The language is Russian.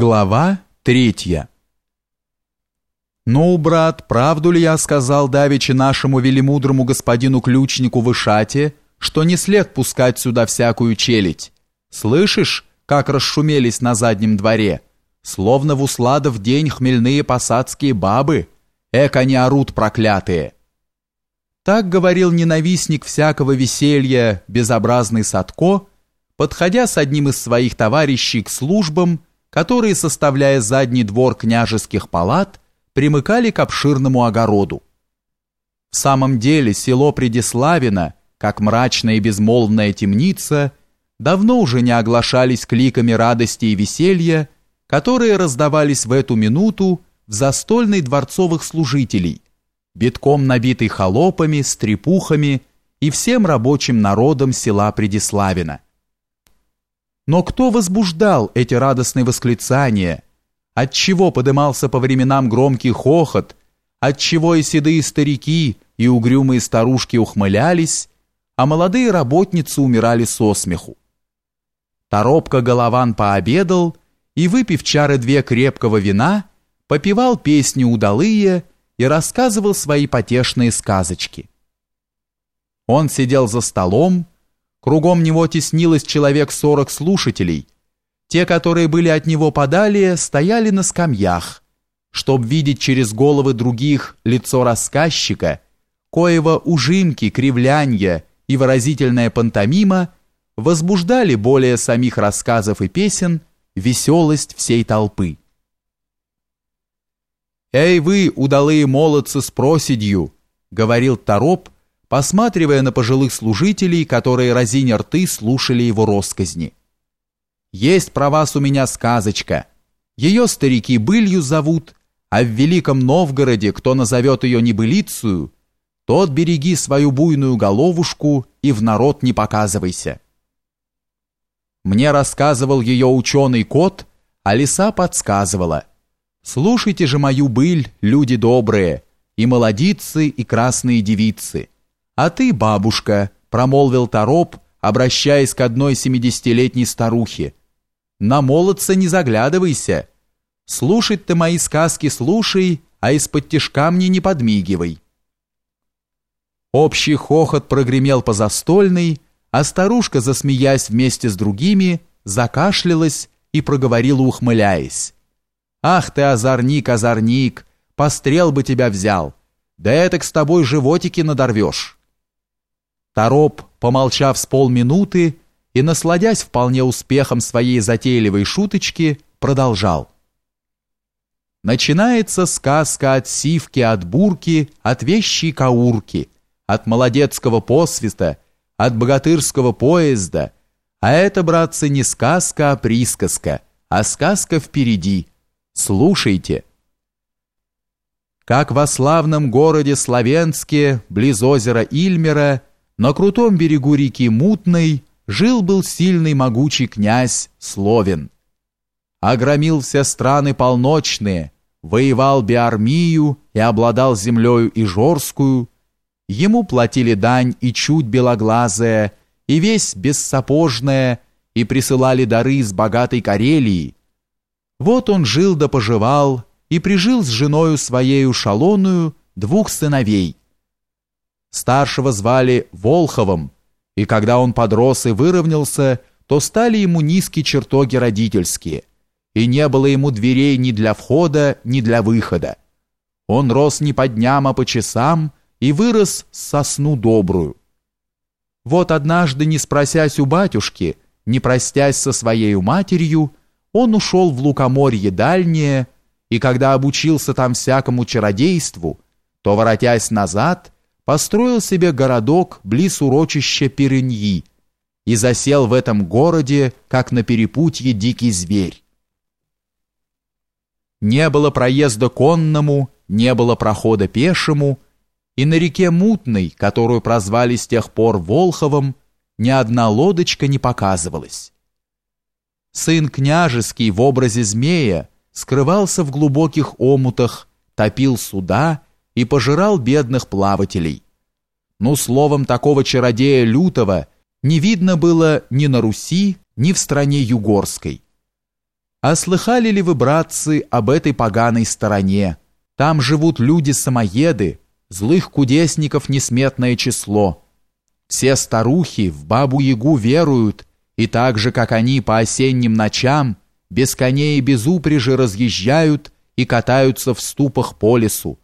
Глава третья «Ну, брат, правду ли я сказал давеча нашему велимудрому господину ключнику Вышате, что не след пускать сюда всякую челядь? Слышишь, как расшумелись на заднем дворе? Словно в усладов день хмельные посадские бабы. Эк, они орут проклятые!» Так говорил ненавистник всякого веселья, безобразный Садко, подходя с одним из своих товарищей к службам, которые, составляя задний двор княжеских палат, примыкали к обширному огороду. В самом деле село Предиславино, как мрачная и безмолвная темница, давно уже не оглашались кликами радости и веселья, которые раздавались в эту минуту в застольной дворцовых служителей, битком набитый холопами, стрепухами и всем рабочим народом села Предиславино. Но кто возбуждал эти радостные восклицания? Отчего подымался по временам громкий хохот? Отчего и седые старики, и угрюмые старушки ухмылялись, а молодые работницы умирали со смеху? Торопко Голован пообедал и, выпив чары две крепкого вина, попевал песни удалые и рассказывал свои потешные сказочки. Он сидел за столом, Кругом него теснилось человек сорок слушателей. Те, которые были от него подалее, стояли на скамьях, чтоб видеть через головы других лицо рассказчика, коего ужимки, кривлянья и выразительная пантомима возбуждали более самих рассказов и песен веселость всей толпы. «Эй вы, удалые молодцы с проседью!» — говорил Тороп, посматривая на пожилых служителей, которые разиня рты слушали его росказни. «Есть про вас у меня сказочка. Ее старики былью зовут, а в Великом Новгороде, кто назовет ее небылицую, тот береги свою буйную головушку и в народ не показывайся». Мне рассказывал ее ученый кот, а лиса подсказывала. «Слушайте же мою быль, люди добрые, и молодицы, и красные девицы». «А ты, бабушка», — промолвил Тороп, обращаясь к одной семидесятилетней старухе, «на молодца не заглядывайся. Слушать ты мои сказки слушай, а из-под тишка мне не подмигивай». Общий хохот прогремел по застольной, а старушка, засмеясь вместе с другими, закашлялась и проговорила, ухмыляясь. «Ах ты, озорник, озорник, пострел бы тебя взял, да этак с тобой животики надорвешь». Тороп, помолчав с полминуты и насладясь вполне успехом своей затейливой шуточки, продолжал. Начинается сказка от сивки, от бурки, от вещей каурки, от молодецкого посвиста, от богатырского поезда, а это, братцы, не сказка, а присказка, а сказка впереди. Слушайте. Как во славном городе Славенске, близ озера Ильмера, на крутом берегу реки Мутной жил-был сильный могучий князь Словен. Огромил все страны полночные, воевал биармию и обладал землею Ижорскую. Ему платили дань и чуть белоглазая, и весь бессапожная, и присылали дары из богатой Карелии. Вот он жил да поживал, и прижил с женою своею шалоную двух сыновей, Старшего звали Волховым, и когда он подрос и выровнялся, то стали ему низкие чертоги родительские, и не было ему дверей ни для входа, ни для выхода. Он рос не по дням, а по часам, и вырос с сосну добрую. Вот однажды, не спросясь у батюшки, не простясь со своей матерью, он ушел в лукоморье дальнее, и когда обучился там всякому чародейству, то, воротясь назад, построил себе городок близ урочища Переньи и засел в этом городе, как на перепутье дикий зверь. Не было проезда конному, не было прохода пешему, и на реке Мутной, которую прозвали с тех пор Волховом, ни одна лодочка не показывалась. Сын княжеский в образе змея скрывался в глубоких омутах, топил суда и пожирал бедных плавателей. Ну, словом, такого чародея лютого не видно было ни на Руси, ни в стране югорской. А слыхали ли вы, братцы, об этой поганой стороне? Там живут люди-самоеды, злых кудесников несметное число. Все старухи в бабу-ягу веруют, и так же, как они по осенним ночам, без коней и без упряжи разъезжают и катаются в ступах по лесу,